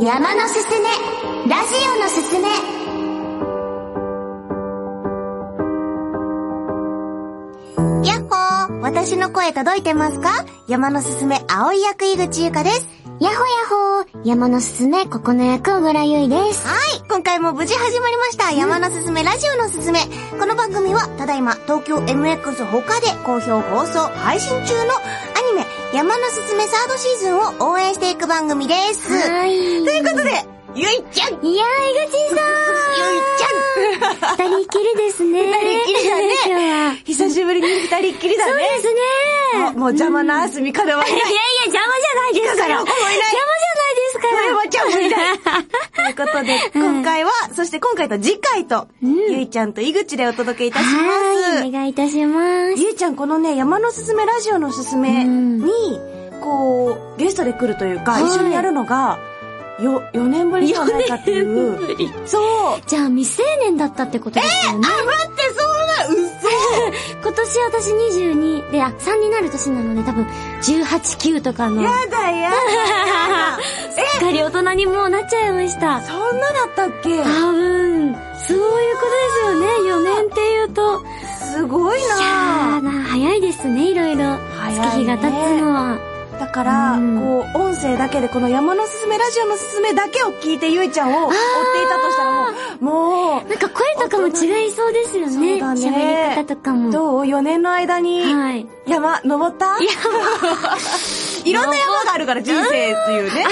山のすすめ。ラジオのすすめ。やっほー。私の声届いてますか？山のすすめ。青い役井口ゆかです。やほやほー、山のすすめ、ここの役小倉ゆいです。はい、今回も無事始まりました、山のすすめ。ラジオのすすめ。この番組は、ただいま、東京 MX 他で好評放送、配信中の山のすすめサードシーズンを応援していく番組です。はい。ということで、ゆいちゃんいやー、井口さゆいちゃんん二人っきりですね。二人っきりだね今日は。久しぶりに二人っきりだね。そうですねあもう邪魔なあすみからはいないいやい。や、邪魔じゃないですから。いないですから。山ちゃんもいない。ということで、今回は、そして今回と次回と、ゆいちゃんと井口でお届けいたします。はい、お願いいたします。ゆいちゃん、このね、山のすすめラジオのすすめうんに、こう、ゲストで来るというか、はい一緒にやるのが、よ、4年ぶりじゃないかっていう。そう。じゃあ、未成年だったってことですよね。あ、待って、そうな、今年私22で、あ、3になる年なので多分、18、9とかの。嘘やだやだ。すっかり大人にもうなっちゃいました。そんなだったっけ？多分、そういうことですよね。4年っていうと。すごいいやな早いですね、いろいろ。ね月日が経つのは。だから、うんこう、音声だけでこの山のすすめラジオのすすめだけを聞いてゆいちゃんを追っていたとしたらもう、もなんか声とかも違いそうですよね。そうだね喋り方とかう、も。どう ?4 年の間に、はい。山、登った？い ろんな山があるから人生っていうね。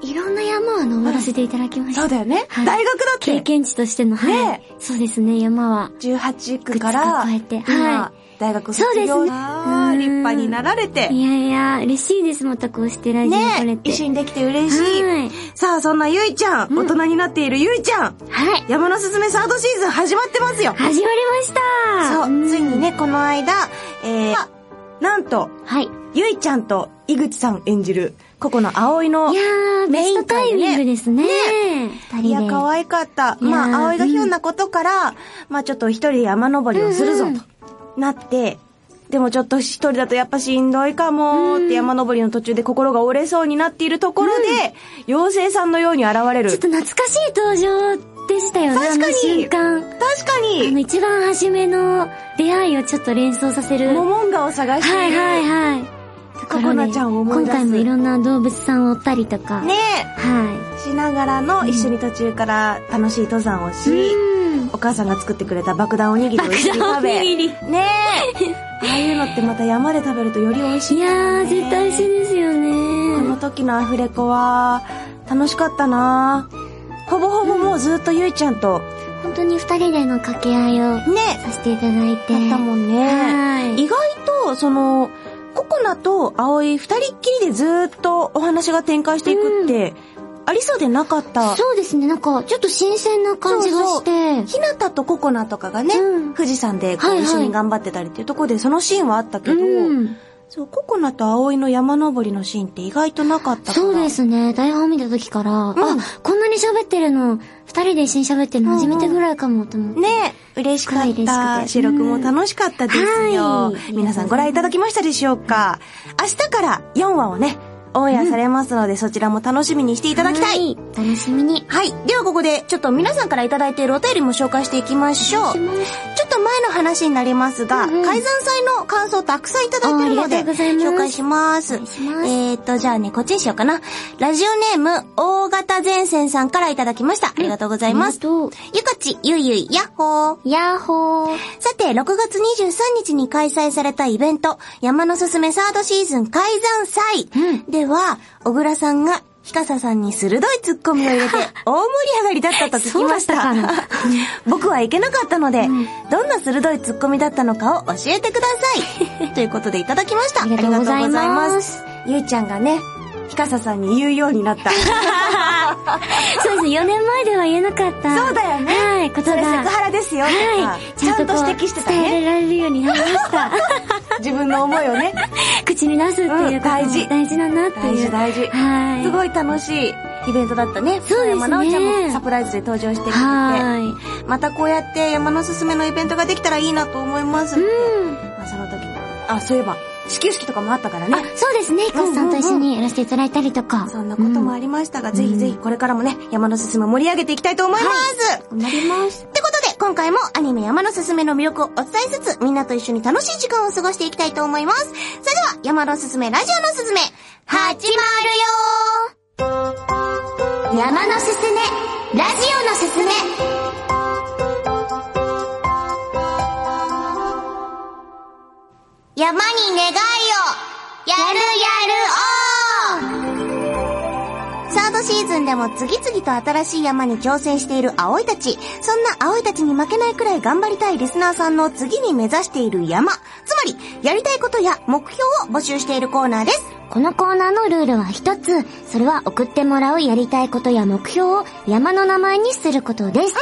いろんな山は登らせていただきました。そうだよね。はい大学だって。経験値としての、はい。ねそうですね、山は。18区から、いくつか超えて今は大学そうですね立派になられて。いやいや、嬉しいです、またこうしてラジオ来れねて。一緒にできて嬉しい。はい。さあ、そんなゆいちゃん、大人になっているゆいちゃん、はい。山のすすめサードシーズン始まってますよ。始まりましたそう、んついにね、この間、えー、なんと、はい。ゆいちゃんと井口さん演じる、ココの葵の、メインタイミングですね。二人で。いや、可愛かった。まあ、葵がひょんなことから、まあちょっと一人で山登りをするぞと、なって、でもちょっと一人だとやっぱしんどいかもって山登りの途中で心が折れそうになっているところで、妖精さんのように現れる。ちょっと懐かしい登場でしたよね、確かに瞬間。確かあのに、一番初めの出会いをちょっと連想させる。モモンガを探して。はいはいはい。ココナちゃんを思い出す今回もいろんな動物さんを追ったりとか。ねはしながらの一緒に途中から楽しい登山をい。し、うん。お母さんが作ってくれた爆弾おにぎりを一緒に食べ。おにぎり。ねえ。ああいうのってまた山で食べるとより美味しい、いやー、絶対美味しいですよこのね。時のアフレコは、楽しかったなほぼほぼもうずっとゆいちゃんと、本当に二人での掛け合いをね、させていただいて。だったもんね。はい。意外と、その、ココナと葵二人っきりでずっとお話が展開していくって、ありそうでなかった。そうですね、なんか、ちょっと新鮮な感じがして。ひなたとココナとかがね、うん富士山でこう一緒に頑張ってたりっていうところでそのシーンはあったけど、うん。そう、ココナと葵の山登りのシーンって意外となかったから。そうですね。台本見た時から、あ、こんなに喋ってるの、二人で一緒に喋ってるの初めてぐらいかもと思って。ね嬉しかった。て収録も楽しかったですよ。はい皆さんご覧いただきましたでしょうか？明日から4話をね、オンエアされますので、そちらも楽しみにしていただきたい。はい。楽しみに。はい。ではここで、ちょっと皆さんからいただいているお便りも紹介していきましょう。前の話になりますが、うんうん改ざん祭の感想たくさんいただいてるので、紹介します。すえーと、じゃあね、こっちにしようかな。ラジオネーム、大型前線さんからいただきました。ありがとうございます。と、ゆかち、ゆいゆい、やっほー。ヤッホー。さて、6月23日に開催されたイベント、山のすすめサードシーズン改ざん祭では、小倉さんが、ひかささんに鋭いツッコミを入れて、大盛り上がりだったと聞きました。そうだったか 僕は行けなかったので、どんな鋭いツッコミだったのかを教えてください。ということでいただきました。ありがとうございます。ゆいちゃんがね、ひかささんに言うようになった。そうですね、4年前では言えなかった。そうだよねはい、ことそれセクが。ハラですよはい。ちゃんと指摘してた伝ね。えられるようになりました。自分の思いをね。口に出すっていうこと大事大事だなっていう。大事大事。はい。すごい楽しいイベントだったね。そうですね山直ちゃんもサプライズで登場してくれて。はまたこうやって山のすすめのイベントができたらいいなと思います。い。うん。まあその時あ、そういえば、始球式とかもあったからあね。、そうですね。コスさんと一緒にやらせていただいたりとか。そんなこともありましたが、ぜひぜひこれからもね、山のすすめ盛り上げていきたいと思います。頑張ります。今回もアニメ山のすすめの魅力をお伝えしつつ、みんなと一緒に楽しい時間を過ごしていきたいと思います。それでは、山のすすめラジオのすすめ、始まるよ山のすすめ、ラジオのすすめ。山に願いを、やるやるおーサードシーズンでも次々と新しい山に挑戦している葵たち。そんな葵たちに負けないくらい頑張りたいリスナーさんの次に目指している山。つまり、やりたいことや目標を募集しているコーナーです。このコーナーのルールは一つ。それは送ってもらうやりたいことや目標を山の名前にすることです。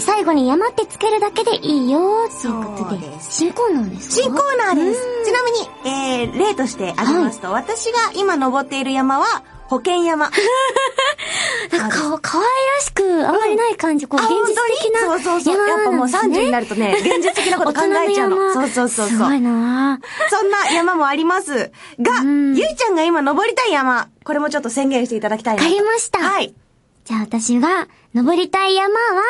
最後に山ってつけるだけでいいよということで。です新コーナーですか新コーナーです。ちなみに、えー、例として挙げますと、私が今登っている山は、保険山。なんかか、かわいらしく、あんまりない感じ、こう、現実的なそうそうそう。やっぱもう30になるとね、現実的なこと考えちゃうの。そうそうそうそう。すごいなそんな山もありますが、うんゆいちゃんが今登りたい山、これもちょっと宣言していただきたいな。ありました。はい。じゃあ私が登りたい山は、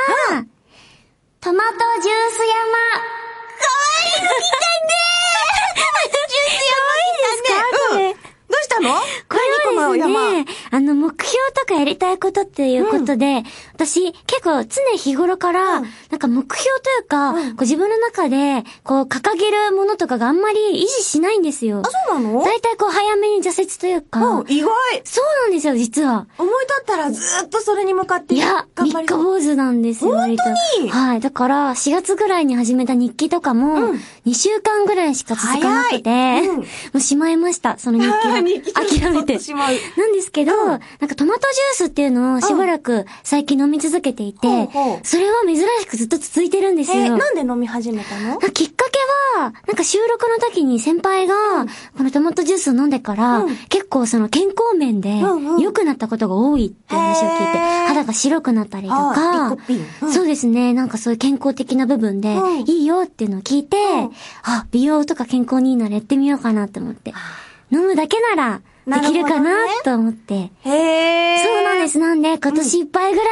トマトジュース山。うん。的吗？あの、目標とかやりたいことっていうことで、私、結構常日頃から、うんなんか目標というか、うんこう自分の中で、こう、掲げるものとかがあんまり維持しないんですよ。あ、そうなの？だいたいこう、早めに挫折というか、うん、意外。そうなんですよ、実は。思い立ったらずーっとそれに向かっていや、三日頑張りそう。坊主なんですよ、本割と。当に？はい。だから、4月ぐらいに始めた日記とかも、うん2週間ぐらいしか続かなくて、もうしまいました、その日記 諦めて。しまうなんですけど、うんなんかトマトジュースっていうのをしばらく最近飲み続けていて、それは珍しくずっと続いてるんですよ。えーなんで飲み始めたの？きっかけは、なんか収録の時に先輩が、このトマトジュースを飲んでから、うん。結構その健康面で良くなったことが多いって話を聞いて、肌が白くなったりとあかそうですね、なんかそういう健康的な部分でうん。いいよっていうのを聞いて、ん。あ、美容とか健康にいいならやってみようかなって思って、飲むだけならできるかなと思って、へー。そうなんです。なんで、今年いっぱいぐらい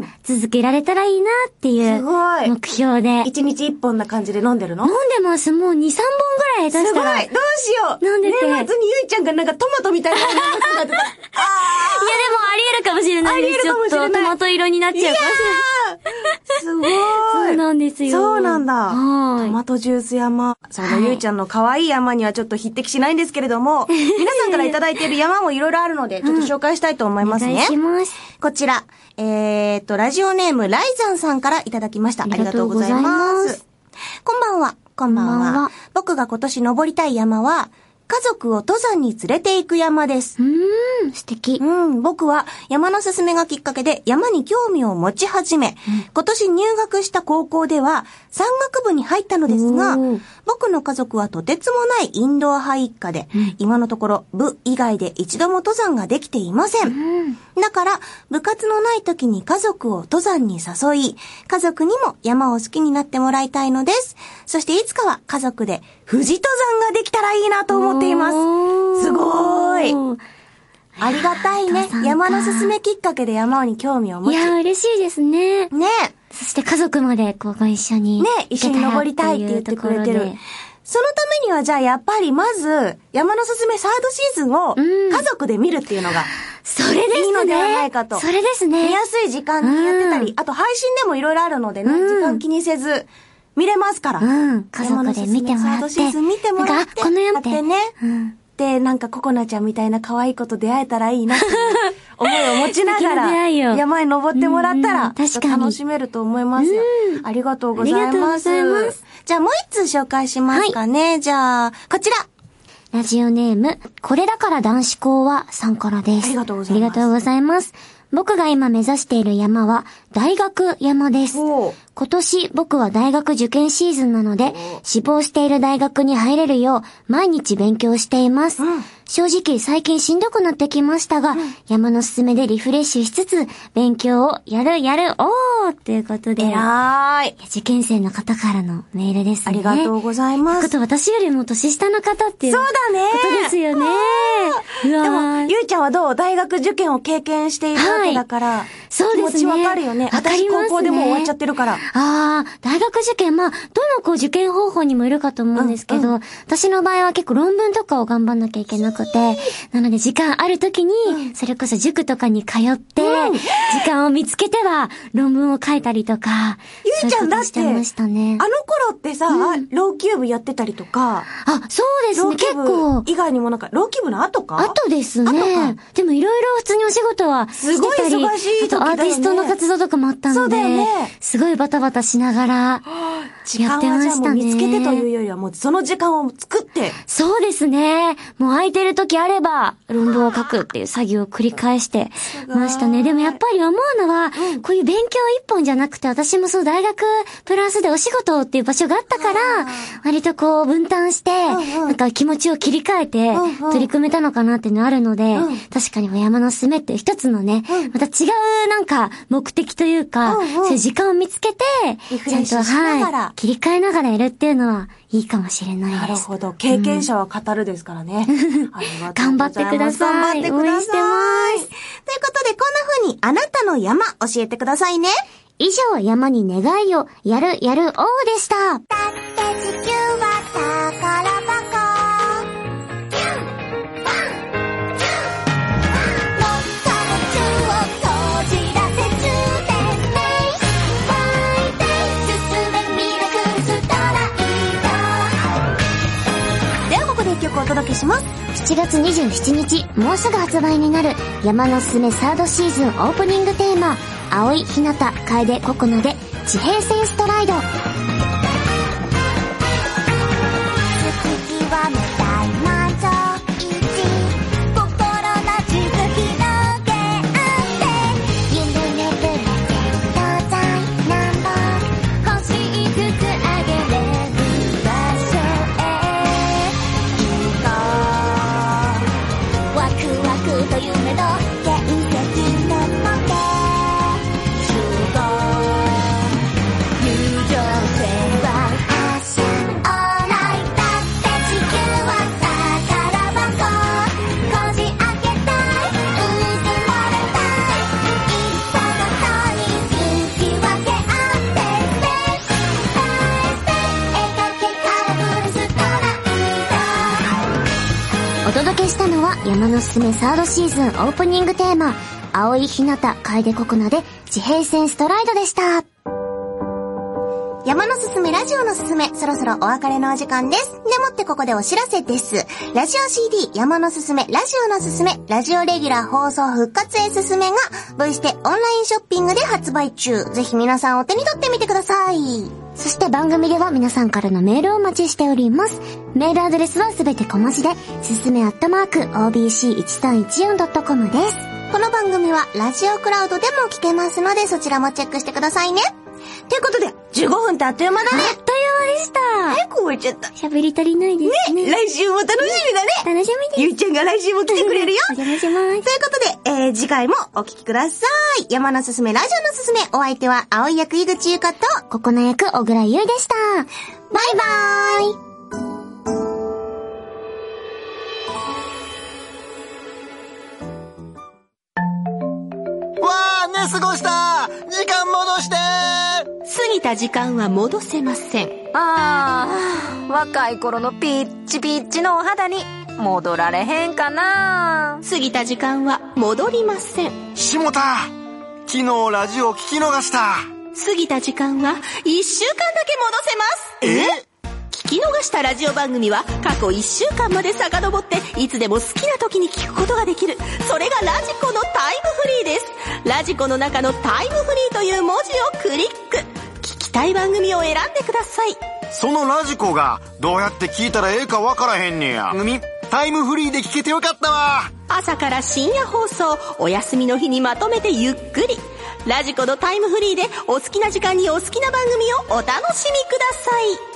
は、続けられたらいいなっていうすごい目標で。一日一本な感じで飲んでるの？飲んでます。もう2、3本ぐらい下したら。いや、でもどうしよう飲んでて年末にゆいちゃんがなんかトマトみたいななってた。あありえるかもしれないです。ありえるかもしれないちょっとトマト色になっちゃうかもしれない。ーすごいそうなんですよ。そうなんだ。はい。トマトジュース山。そのはいゆいちゃんの可愛い山にはちょっと匹敵しないんですけれども、皆さんからいただいている山もいろいろあるので、ちょっと紹介したいと思いますねお願い。します。こちら、えーっと、ラジオネーム、ライザンさんからいただきました。あありがとうございいまます。こんばんは。こんばんは僕が今年登りたい山は、家族を登山に連れて行く山ですう。ーん、素敵。うん、僕は山のすすめがきっかけで山に興味を持ち始め、今年入学した高校では山岳部に入ったのですが僕の家族はとてつもないインドア派一家で、今のところ部以外で一度も登山ができていません。うん。だから、部活のない時に家族を登山に誘い、家族にも山を好きになってもらいたいのです。そしていつかは家族で富士登山ができたらいいなと思っています。すごーい。ありがたいね登山。のすすめきっかけで山に興味を持ち。いや、ね嬉しいですね。そして家族まで、こう、ご一緒に。ね一緒に登りたいって言ってくれてる。そのためにはじゃあやっぱりまず、山のすすめサードシーズンをうん家族で見るっていうのが、それですね。いいのではないかとそれですね。見やすい時間にやってたり、うんあと配信でもいろいろあるのでね、うん時間気にせず、見れますから。うん。家族で見てもらって。シーズン見てもらって。この山って。ね。うん。で、なんかココナちゃんみたいな可愛い子と出会えたらいいなって思いを持ちながら、を山へ登ってもらったうんら、確かに楽しめると思いますよ。ありがとうございます。ありがとうございますじゃあもう一通紹介しますかね。じゃあ、こちら。ラジオネーム、これだから男子校はさんからです。ありがとうございますありがとうございます。僕が今目指している山は、大学山です。今年僕は大学受験シーズンなので、志望している大学に入れるよう毎日勉強しています。正直最近しんどくなってきましたが、山のすすめでリフレッシュしつつ、勉強をやるやるおーということで、えらーい。受験生の方からのメールですね。ありがとうございます。こと私よりも年下の方っていう。そうだねことですよね。うわでも、ーゆいちゃんはどう？大学受験を経験しているわけだから、そうですね気持ちわかるよね。私高校でもう終わっちゃってるから。ああ、大学受験、まあ、どのこう受験方法にもよるかと思うんですけど、うん私の場合は結構論文とかを頑張んなきゃいけなくて、なので時間ある時に、それこそ塾とかに通って、時間を見つけては論文を書いたりとか、ゆいちゃんだって、ねあ。の頃ってさ、ローキューブやってたりとか、あ、そうですね、結構。以外にもなんか、ローキューブの後か？あとですね。でもいろいろ普通にお仕事はしてすごい忙しいね。あとアーティストの活動とかもあったので、ね。すごいバタバタしながら、時やって間はじゃあもましたね。う見つけてというよりは、もうその時間を作って、そうですね。もう空いてる時あれば、論文を書くっていう作業を繰り返してましたね。でもやっぱり思うのは、こういう勉強一本じゃなくて、私もそう大学プラスでお仕事っていう場所があったから、割とこう分担して、なんか気持ちを切り替えて取り組めたのかなっていうのあるので、うん。確かに山のすすめっていう一つのね、また違うなんか目的というか、そういう時間を見つけて、リフレッシュしながら。はい、切り替えながらやるっていうのはいいかもしれないです。なるほど。経験者は語るですからね。う頑張ってください。頑張ってください。応援してます。ということで、こんな風にあなたの山教えてくださいね。以上、山に願いを、やる、やる、おーでした。だって地球は宝届けします。7月27日、もうすぐ発売になる、山のすすめサードシーズンオープニングテーマ、青い日向、楓ココナで、地平線ストライド。山のすすめサードシーズンオープニングテーマ、青い日向、楓ココナで、地平線ストライドでした。山のすすめラジオのすすめ、そろそろお別れのお時間です。でもってここでお知らせです。ラジオ CD 山のすすめ、ラジオのすすめ、ラジオレギュラー放送復活へすすめが、V してオンラインショッピングで発売中。ぜひ皆さんお手に取ってみてください。そして番組では皆さんからのメールをお待ちしております。メールアドレスはすべて小文字で、すすめアットマーク obc1314.com です。この番組はラジオクラウドでも聞けますので、そちらもチェックしてくださいね。ということで、15分ってあっという間だね。でした。早く終わっちゃった。喋り足りないですね。来週も楽しみだね。楽しみです。ゆいちゃんが来週も来てくれるよ。お邪魔します。ということで、えー、次回もお聞きください。山のすすめ、ラジオのすすめ、お相手は、青い役井口ゆかと、ココナ役小倉優衣でした。バイバーイわあ、寝過ごした時間戻して過ぎた時間は戻せません。ああ、若い頃のピッチピッチのお肌に戻られへんかな。過ぎた時間は戻りません。下田昨日ラジオ聞き逃した過ぎた時間は一週間だけ戻せます。え？聞き逃したラジオ番組は過去1週間まで遡っていつでも好きな時に聞くことができる。それがラジコのタイムフリーです。ラジコの中のタイムフリーという文字をクリック。聞きたい番組を選んでください。そのラジコがどうやって聞いたらええかわからへんねや。番組タイムフリーで聞けてよかったわ朝から深夜放送、お休みの日にまとめてゆっくり。ラジコのタイムフリーでお好きな時間にお好きな番組をお楽しみください